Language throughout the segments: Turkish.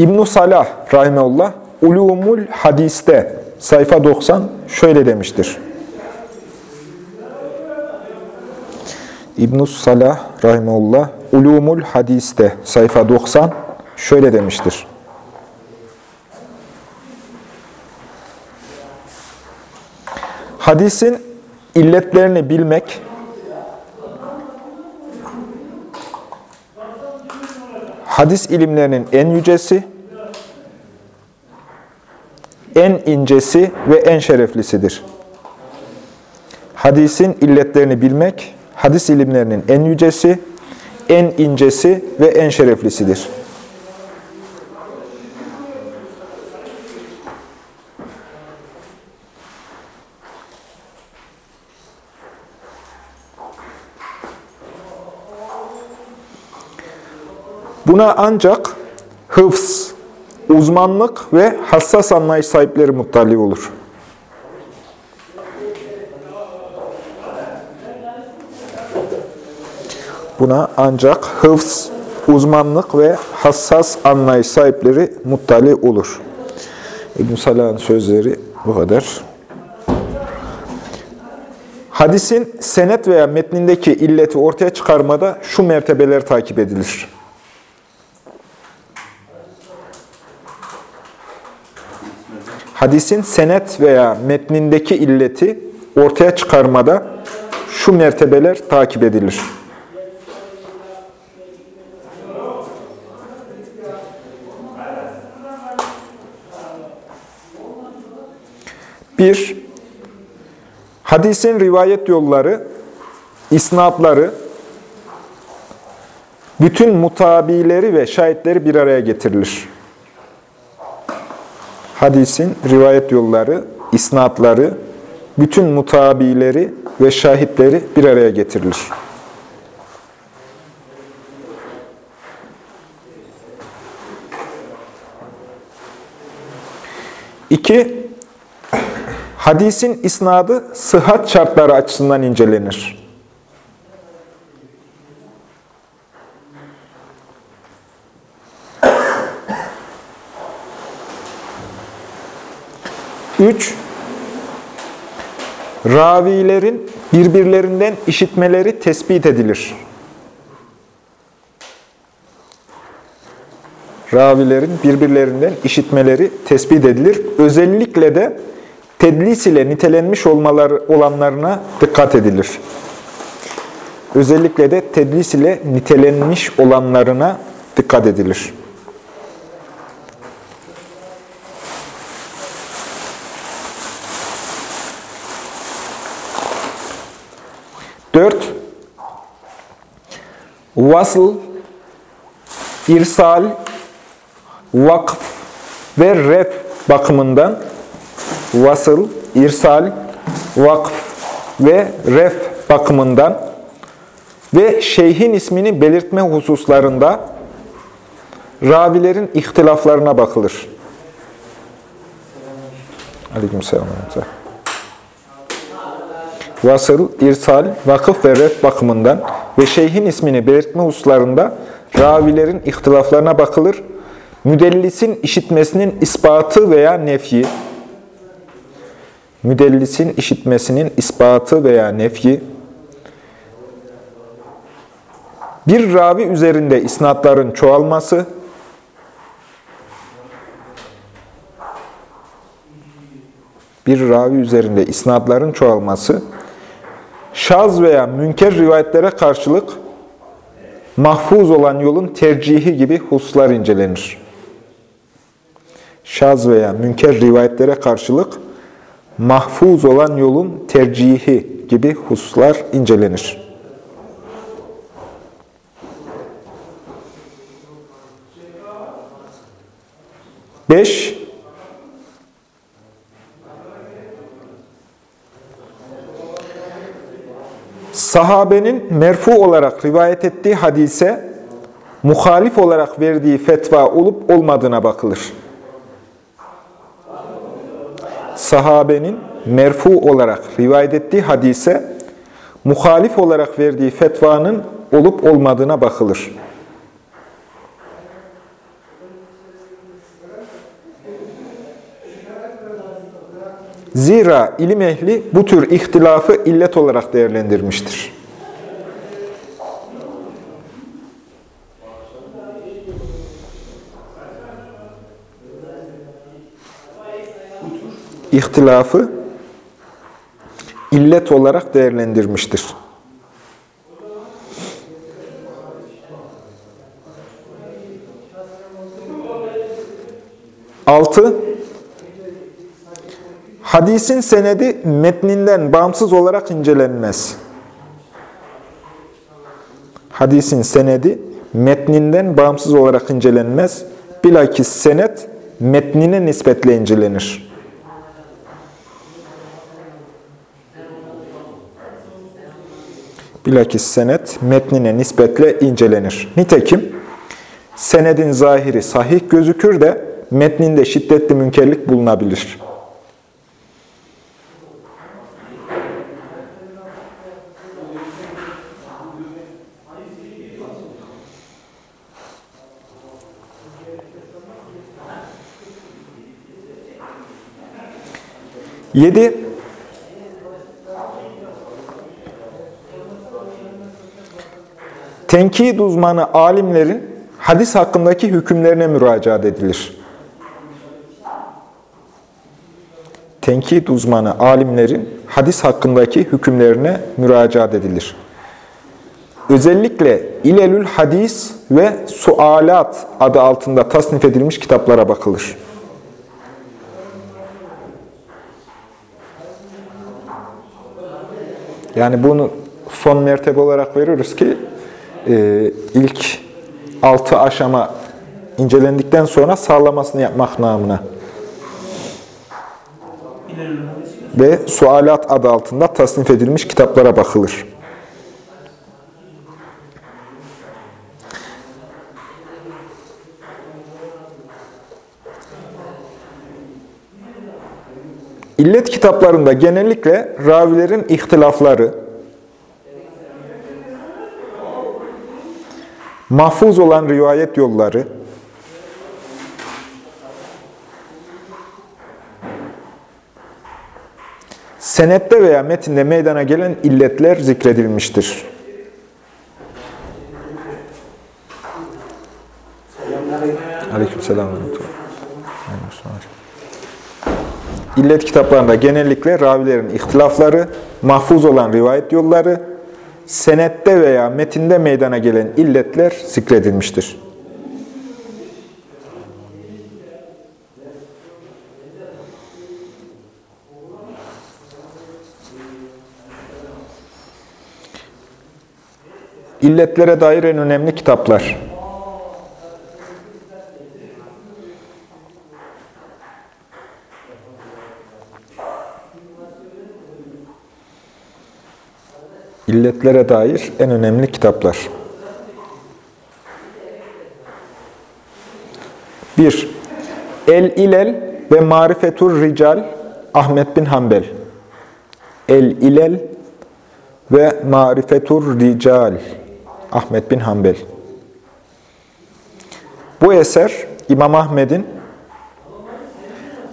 İbn Salah rahimeullah Ulumul Hadis'te sayfa 90 şöyle demiştir. İbn Salah rahimeullah Ulumul Hadis'te sayfa 90 şöyle demiştir. Hadisin illetlerini bilmek hadis ilimlerinin en yücesi, en incesi ve en şereflisidir. Hadisin illetlerini bilmek, hadis ilimlerinin en yücesi, en incesi ve en şereflisidir. Buna ancak hıfz, uzmanlık ve hassas anlayış sahipleri muttali olur. Buna ancak hıfz, uzmanlık ve hassas anlayış sahipleri muttali olur. İbn Salah'ın sözleri bu kadar. Hadisin senet veya metnindeki illeti ortaya çıkarmada şu mertebeler takip edilir. Hadisin senet veya metnindeki illeti ortaya çıkarmada şu mertebeler takip edilir. Bir, hadisin rivayet yolları, isnatları, bütün mutabileri ve şahitleri bir araya getirilir. Hadisin rivayet yolları, isnatları, bütün mutabileri ve şahitleri bir araya getirilir. İki, hadisin isnadı sıhhat şartları açısından incelenir. Üç, ravilerin birbirlerinden işitmeleri tespit edilir. Ravilerin birbirlerinden işitmeleri tespit edilir. Özellikle de tedlis ile nitelenmiş olmaları olanlarına dikkat edilir. Özellikle de tedlis ile nitelenmiş olanlarına dikkat edilir. Dört, vasıl, irsal, vakf ve ref bakımından vasıl, irsal, vakf ve ref bakımından ve şeyhin ismini belirtme hususlarında ravilerin ihtilaflarına bakılır. Aleykümselam. Vasıl, irsal, vakıf ve ref bakımından ve şeyhin ismini belirtme hususlarında ravilerin ihtilaflarına bakılır. Müdellisin işitmesinin ispatı veya nefyi, müdellisin işitmesinin ispatı veya nefyi, bir ravi üzerinde isnatların çoğalması, bir ravi üzerinde isnatların çoğalması, şaz veya münker rivayetlere karşılık mahfuz olan yolun tercihi gibi hususlar incelenir. Şaz veya münker rivayetlere karşılık mahfuz olan yolun tercihi gibi hususlar incelenir. 5 Sahabenin merfu olarak rivayet ettiği hadise muhalif olarak verdiği fetva olup olmadığına bakılır. Sahabenin merfu olarak rivayet ettiği hadise muhalif olarak verdiği fetvanın olup olmadığına bakılır. Zira ilim ehli bu tür ihtilafı illet olarak değerlendirmiştir. İhtilafı illet olarak değerlendirmiştir. Altı, hadisin senedi metninden bağımsız olarak incelenmez. Hadisin senedi metninden bağımsız olarak incelenmez. Bilakis senet metnine nispetle incelenir. Bilakis senet metnine nispetle incelenir. Nitekim senedin zahiri sahih gözükür de metninde şiddetli münkerlik bulunabilir. Yedi, tenkid uzmanı alimlerin hadis hakkındaki hükümlerine müracaat edilir. Tenkid uzmanı alimlerin hadis hakkındaki hükümlerine müracaat edilir. Özellikle İlelül Hadis ve Sualat adı altında tasnif edilmiş kitaplara bakılır. Yani bunu son mertebe olarak veriyoruz ki e, ilk altı aşama incelendikten sonra sağlamasını yapmak namına. Ve Sualat adı altında tasnif edilmiş kitaplara bakılır. İllet kitaplarında genellikle ravilerin ihtilafları, mahfuz olan rivayet yolları, senette veya metinde meydana gelen illetler zikredilmiştir. Aleykümselam. İllet kitaplarında genellikle ravilerin ihtilafları, mahfuz olan rivayet yolları, senette veya metinde meydana gelen illetler zikredilmiştir. İlletlere dair en önemli kitaplar. İlletlere dair en önemli kitaplar. 1. El-İlel ve Marifetur Rical Ahmet bin Hanbel. El-İlel ve Marifetur Rical Ahmet bin Hanbel. Bu eser İmam Ahmet'in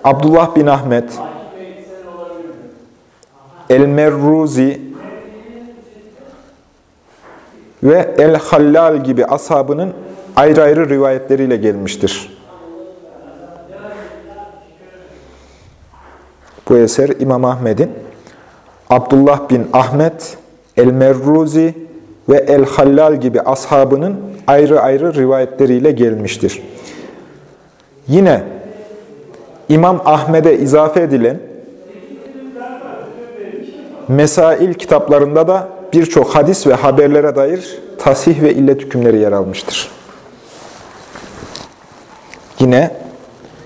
Abdullah bin Ahmet, El-Merruzi ve El-Hallal gibi ashabının ayrı ayrı rivayetleriyle gelmiştir. Bu eser İmam Ahmet'in Abdullah bin Ahmet, El-Merruzi ve El-Hallal gibi ashabının ayrı ayrı rivayetleriyle gelmiştir. Yine İmam Ahmet'e izafe edilen Mesail kitaplarında da birçok hadis ve haberlere dair tasih ve illet hükümleri yer almıştır. Yine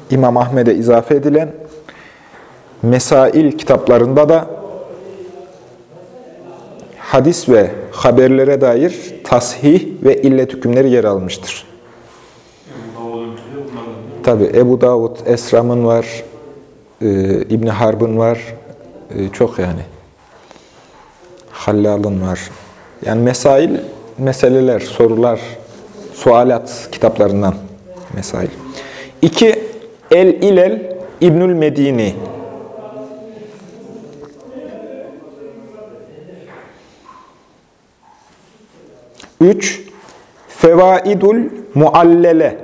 İmam Ahmed'e izafe edilen Mesail kitaplarında da hadis ve haberlere dair tasih ve illet hükümleri yer almıştır. Tabi Ebu Davud, Esram'ın var, e, İbni Harb'ın var, e, çok yani. Hallal'ın var. Yani mesail, meseleler, sorular, sualat kitaplarından mesail. İki, El-İlel İbnül Medini. Üç, Fevaidul Muallele.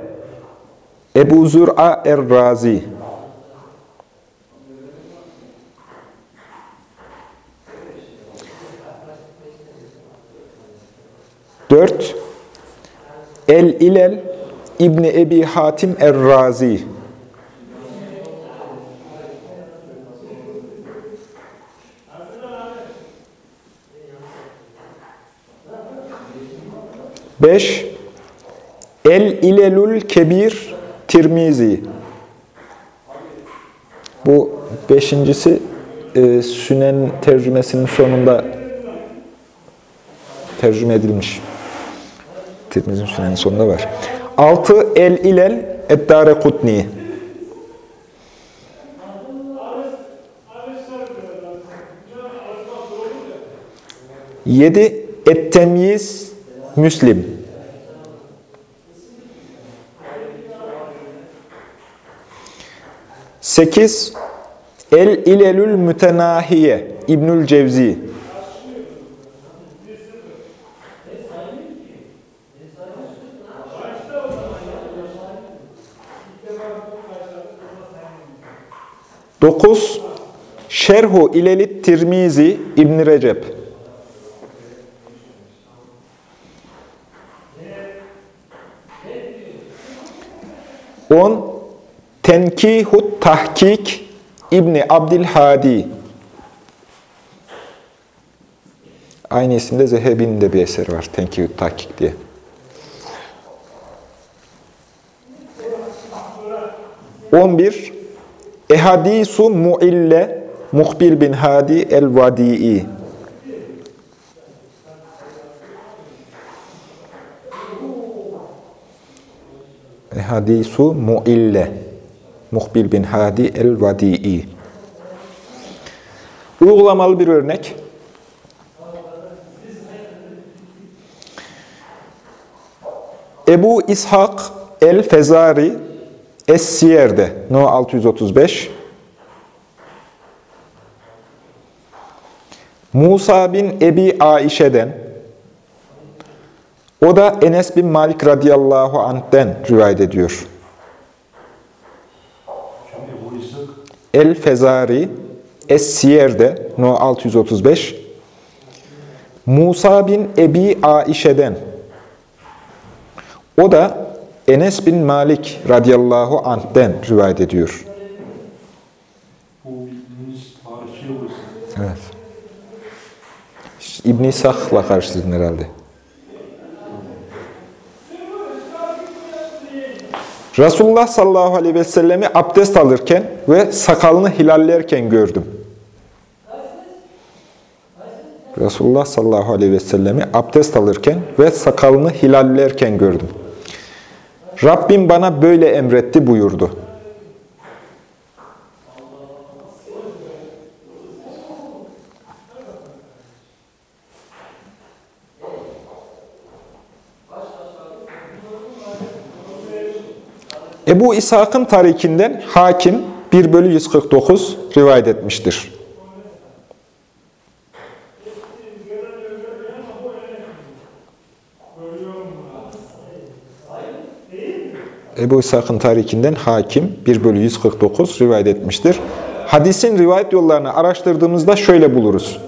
Ebu Zür'a Er-Razi. Dört, El-İlel İbni Ebi Hatim Er-Razi. Beş, El-İlelül Kebir Tirmizi. Bu beşincisi e, Sünen tercümesinin sonunda tercüme edilmiş. Tirmizi'nin Sünen'in sonunda var. Altı El-İlel Eddare Kutni. Yedi Et-Temyiz Müslim. Sekiz El-İlelül Mütenahiye İbnül Cevzi. Dokuz Şerhu İlelit Tirmizi İbn Recep. On Tenkihut Tahkik İbni Abdülhadi. Aynı isimde Zehebi'nin de bir eseri var. Tenkihut Tahkik diye. On bir Ehadisu Mu'ille Muhbil bin Hadi el-Vadi'i. Ehadisu Mu'ille Muhbil bin Hadi el-Vadi'i. Uygulamalı bir örnek. Ebu İshak el-Fezari Es-Siyer'de No 635 Musa bin Ebi Aişe'den. O da Enes bin Malik radıyallahu anh'den rivayet ediyor. El-Fezari Es-Siyer'de No 635 Musa bin Ebi Aişe'den. O da Enes bin Malik radıyallahu anh'den rivayet ediyor. Evet. İbn-i İshak'la karşıladın herhalde. Resulullah sallallahu aleyhi ve sellemi abdest alırken ve sakalını hilallerken gördüm. Resulullah sallallahu aleyhi ve sellemi abdest alırken ve sakalını hilallerken gördüm. Rabbim bana böyle emretti buyurdu. Ebu İshak'ın tarikinden hakim 1 bölü 149 rivayet etmiştir. Ebu İshak'ın tarikinden hakim 1 bölü 149 rivayet etmiştir. Hadisin rivayet yollarını araştırdığımızda şöyle buluruz.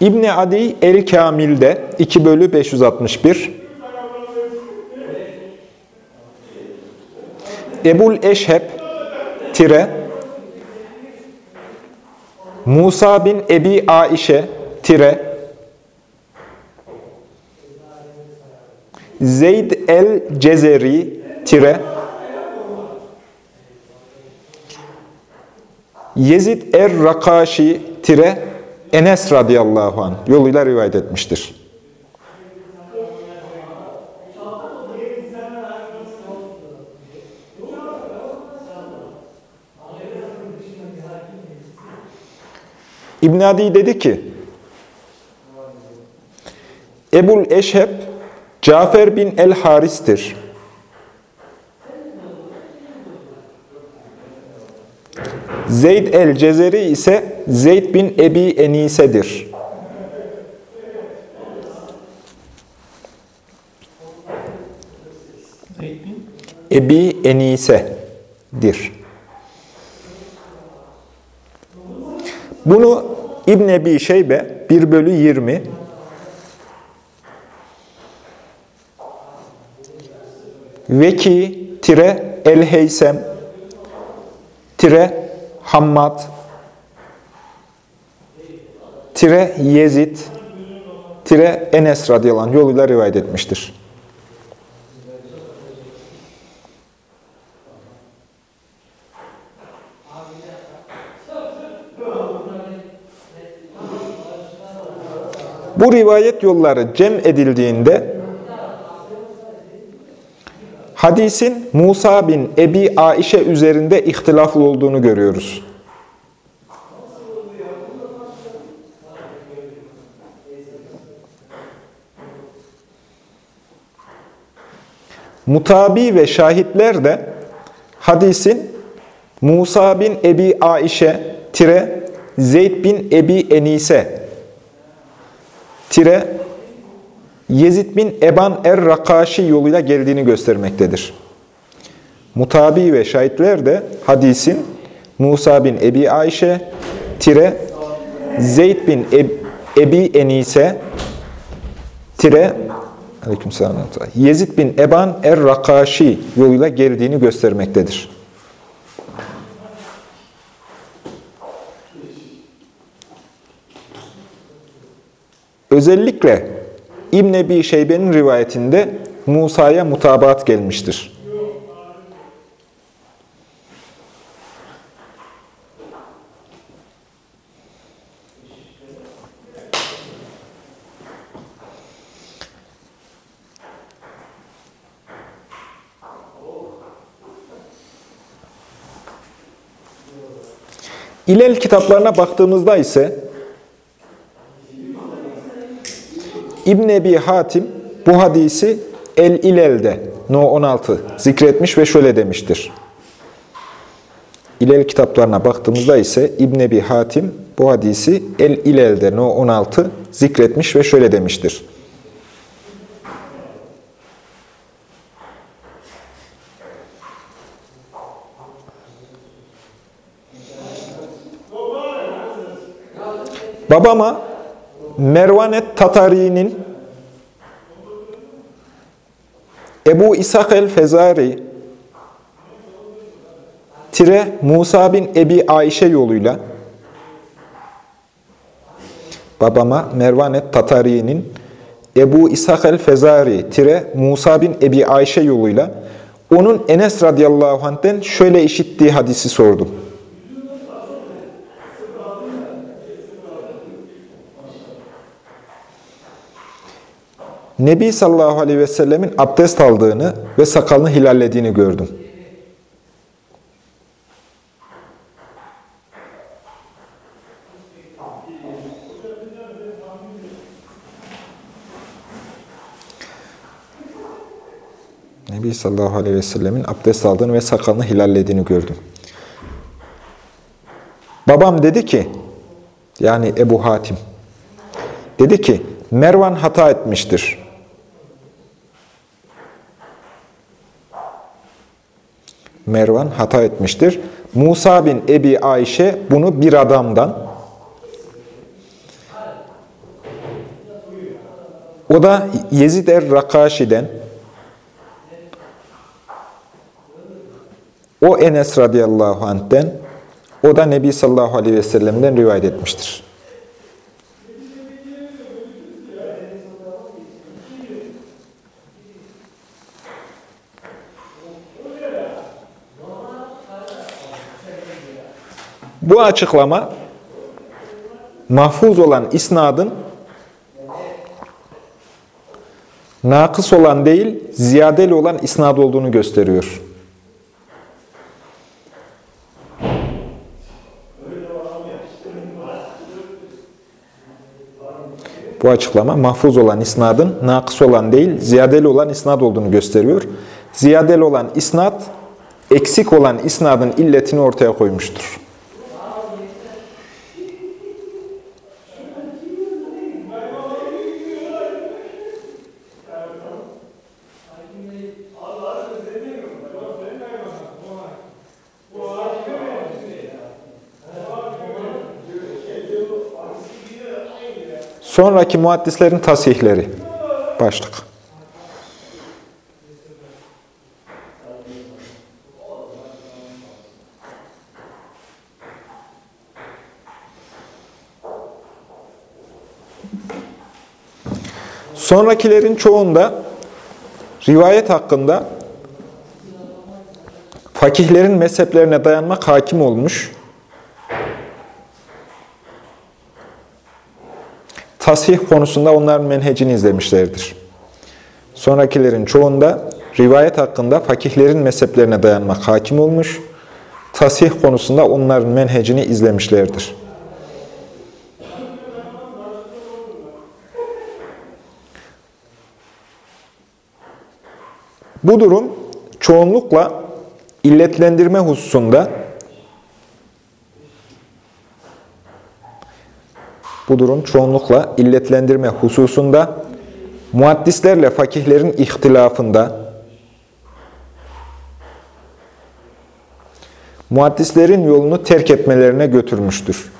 İbni Adi El-Kamil'de 2 bölü 561 Ebul Eşheb tire Musa bin Ebi Aişe tire Zeyd el Cezeri tire Yezid er Rakaşi tire Enes radıyallahu an yoluyla rivayet etmiştir. İbn Adi dedi ki, Ebul Eşheb, Cafer bin el-Haris'tir. Zeyd el-Cezeri ise Zeyd bin Ebi Enise'dir. Ebi Enise'dir. Bunu İbn Ebi Şeybe 1 bölü 20 Veki tire El Heysem tire Hammad tire Yezid tire Enes radıyallahu anh yoluyla rivayet etmiştir. Bu rivayet yolları cem edildiğinde hadisin Musa bin Ebi Aişe üzerinde ihtilaflı olduğunu görüyoruz. Mutabi ve şahitler de hadisin Musa bin Ebi Aişe tire Zeyd bin Ebi Enise tire Yezid bin Eban er-Rakaşi yoluyla geldiğini göstermektedir. Mutabi ve şahitler de hadisin Musa bin Ebi Ayşe tire Zeyd bin Eb Ebi Enise tire. Yezid bin Eban er-Rakaşi yoluyla geldiğini göstermektedir. Özellikle İbn Ebi Şeybe'nin rivayetinde Musa'ya mutabaat gelmiştir. İlel kitaplarına baktığımızda ise İbn Ebi Hatim bu hadisi El-İlel'de No 16 zikretmiş ve şöyle demiştir. İlel kitaplarına baktığımızda ise İbn Ebi Hatim bu hadisi El-İlel'de No 16 zikretmiş ve şöyle demiştir. Babama Mervanet Tatari'nin Ebu İshak el-Fezari tire Musa bin Ebi Ayşe yoluyla babama Mervanet Tatari'nin Ebu İshak el-Fezari tire Musa bin Ebi Ayşe yoluyla onun Enes radıyallahu anh'ten şöyle işittiği hadisi sordum. Nebi sallallahu aleyhi ve sellemin abdest aldığını ve sakalını hilallediğini gördüm. Nebi sallallahu aleyhi ve sellemin abdest aldığını ve sakalını hilallediğini gördüm. Babam dedi ki, yani Ebu Hatim, dedi ki, Mervan hata etmiştir. Mervan hata etmiştir. Musa bin Ebi Ayşe bunu bir adamdan, o da Yezid er-Rakaşi'den, o Enes radıyallahu anh'ten, O da Nebi sallallahu aleyhi ve sellem'den rivayet etmiştir. Bu açıklama mahfuz olan isnadın nakıs olan değil, ziyadeli olan isnad olduğunu gösteriyor. Bu açıklama mahfuz olan isnadın nakıs olan değil, ziyadeli olan isnad olduğunu gösteriyor. Ziyadeli olan isnad, eksik olan isnadın illetini ortaya koymuştur. Sonraki muhaddislerin tasihleri. Başlık. Sonrakilerin çoğunda rivayet hakkında fakihlerin mezheplerine dayanmak hakim olmuş. Tasih konusunda onların menhecini izlemişlerdir. Sonrakilerin çoğunda rivayet hakkında fakihlerin mezheplerine dayanmak hakim olmuş, tasih konusunda onların menhecini izlemişlerdir. Bu durum çoğunlukla illetlendirme hususunda Bu durum çoğunlukla illetlendirme hususunda muaddislerle fakihlerin ihtilafında muaddislerin yolunu terk etmelerine götürmüştür.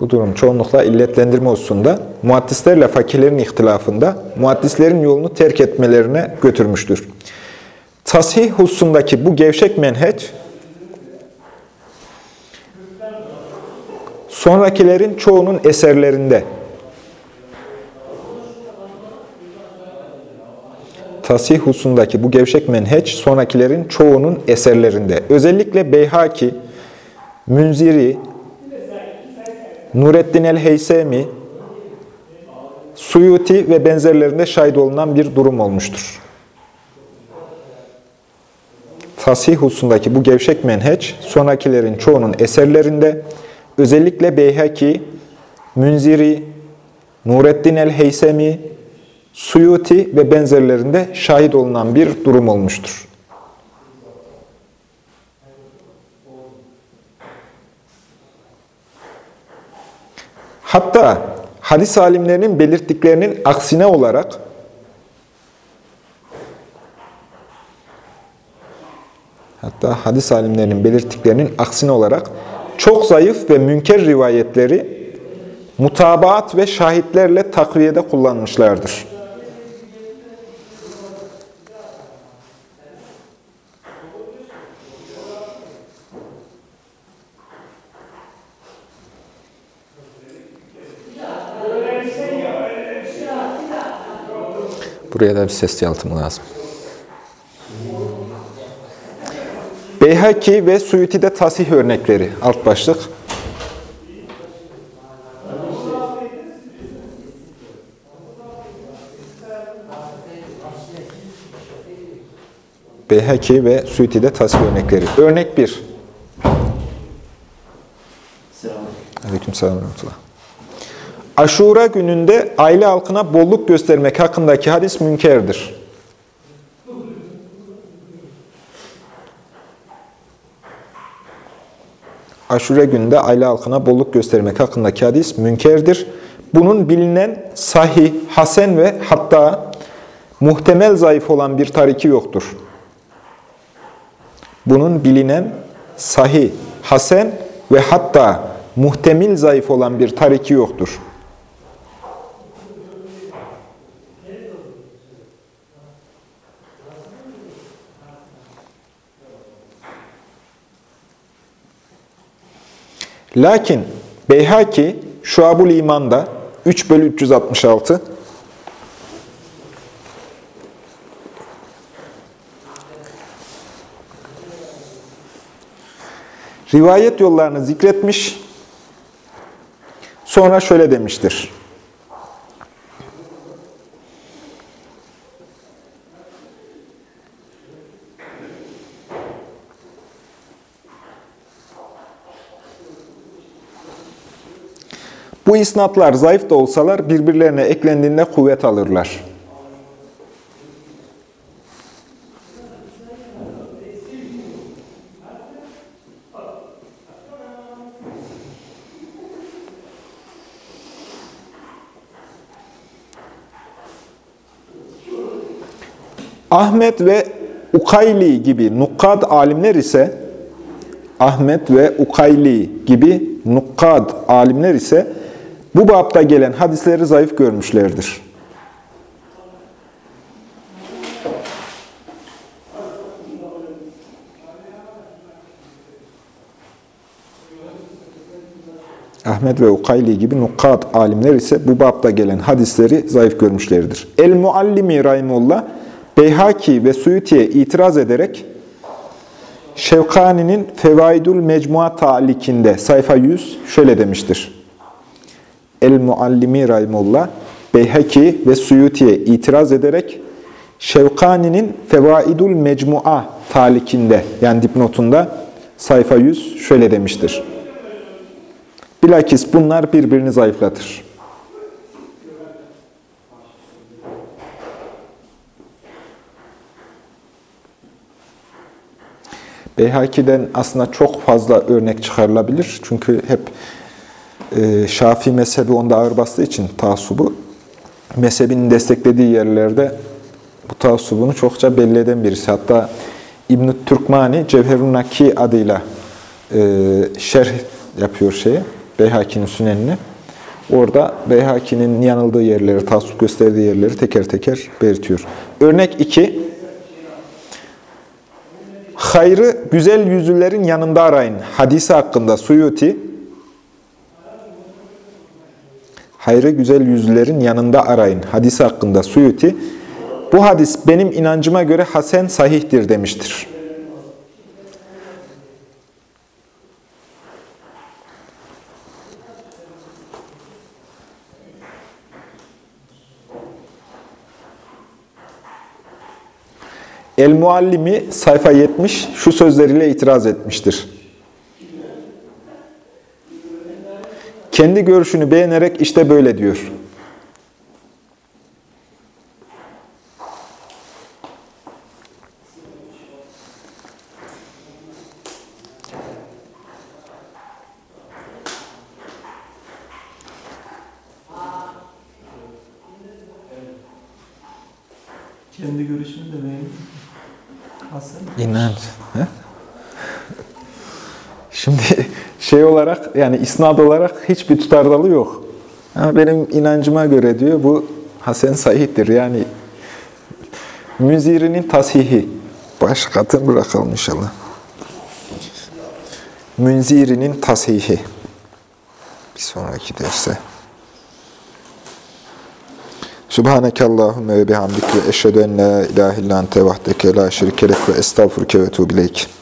Bu durum çoğunlukla illetlendirme hususunda muaddislerle fakirlerin ihtilafında muaddislerin yolunu terk etmelerine götürmüştür. Tasih hususundaki bu gevşek menheç, sonrakilerin çoğunun eserlerinde, tasih hususundaki bu gevşek menheç, sonrakilerin çoğunun eserlerinde, özellikle Beyhaki, Münziri, Nureddin el-Heysemi, Suyuti ve benzerlerinde şahit olunan bir durum olmuştur tasih hususundaki bu gevşek menheç, sonrakilerin çoğunun eserlerinde, özellikle Beyhaki, Münziri, Nureddin el-Heysemi, Suyuti ve benzerlerinde şahit olunan bir durum olmuştur. Hatta hadis alimlerinin belirttiklerinin aksine olarak hatta hadis alimlerinin belirttiklerinin aksine olarak çok zayıf ve münker rivayetleri mutabaat ve şahitlerle takviyede kullanmışlardır. Buraya da bir ses yalıtımı lazım. Beyhaki ve Suyuti'de tasih örnekleri. Alt başlık. Beyhaki ve Suyuti'de tasih örnekleri. Örnek 1. Aleyküm selam. Aşura gününde aile halkına bolluk göstermek hakkındaki hadis münkerdir. Aşure günde aile halkına bolluk göstermek hakkındaki hadis münkerdir. Bunun bilinen sahih, hasen ve hatta muhtemel zayıf olan bir tariki yoktur. Bunun bilinen sahih, hasen ve hatta muhtemel zayıf olan bir tariki yoktur. Lakin Beyhaki Şuabul İman'da 3 bölü 366 rivayet yollarını zikretmiş. Sonra şöyle demiştir. Bu isnatlar zayıf da olsalar birbirlerine eklendiğinde kuvvet alırlar. Ahmet ve Ukayli gibi nukkad alimler ise Ahmet ve Ukayli gibi nukkad alimler ise bu bapta gelen hadisleri zayıf görmüşlerdir. Ahmet ve Ukayli gibi nukkad alimler ise bu bapta gelen hadisleri zayıf görmüşlerdir. El-Muallimi Rahimullah, Beyhaki ve Suyuti'ye itiraz ederek Şevkani'nin Fevaidul Mecmua talikinde sayfa 100 şöyle demiştir. El-Muallimi Rahimullah, Beyhaki ve Suyuti'ye itiraz ederek Şevkani'nin Fevaidul Mecmua talikinde yani dipnotunda sayfa 100 şöyle demiştir. Bilakis bunlar birbirini zayıflatır. Beyhaki'den aslında çok fazla örnek çıkarılabilir. Çünkü hep e, Şafii mezhebi onda ağır bastığı için taassubu, mezhebinin desteklediği yerlerde bu taassubunu çokça belli eden birisi. Hatta İbn-i Türkmani Cevherun Naki adıyla e, şerh yapıyor şeye, Beyhaki'nin sünenini. Orada Beyhaki'nin yanıldığı yerleri, taassup gösterdiği yerleri teker teker belirtiyor. Örnek 2. Hayrı güzel yüzlülerin yanında arayın. Hadisi hakkında Suyuti. Hayrı güzel yüzlülerin yanında arayın. Hadisi hakkında Suyuti. Bu hadis benim inancıma göre hasen sahihtir demiştir. El-Muallimi sayfa 70 şu sözleriyle itiraz etmiştir. Kendi görüşünü beğenerek işte böyle diyor. Kendi görüşünü de beğendim. İnanç. He? Şimdi şey olarak yani isnad olarak hiçbir tutardalı yok. Ama benim inancıma göre diyor bu Hasan sahihtir. Yani Müziri'nin tasihi. Baş katı bırakalım inşallah. Münziri'nin tasihi. Bir sonraki derse. Subhaneke Allahümme ve bihamdik ve eşhedü en la ilahe illa ente vahdeke la şerikelek ve estağfurke ve tuğbileyk.